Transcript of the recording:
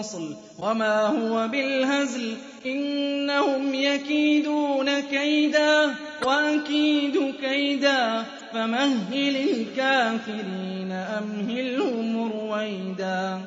فصل وما هو بالهزل إنهم يكيدون كيدا وأكيد كيدا فمهل الكافرين أمهلهم رويدا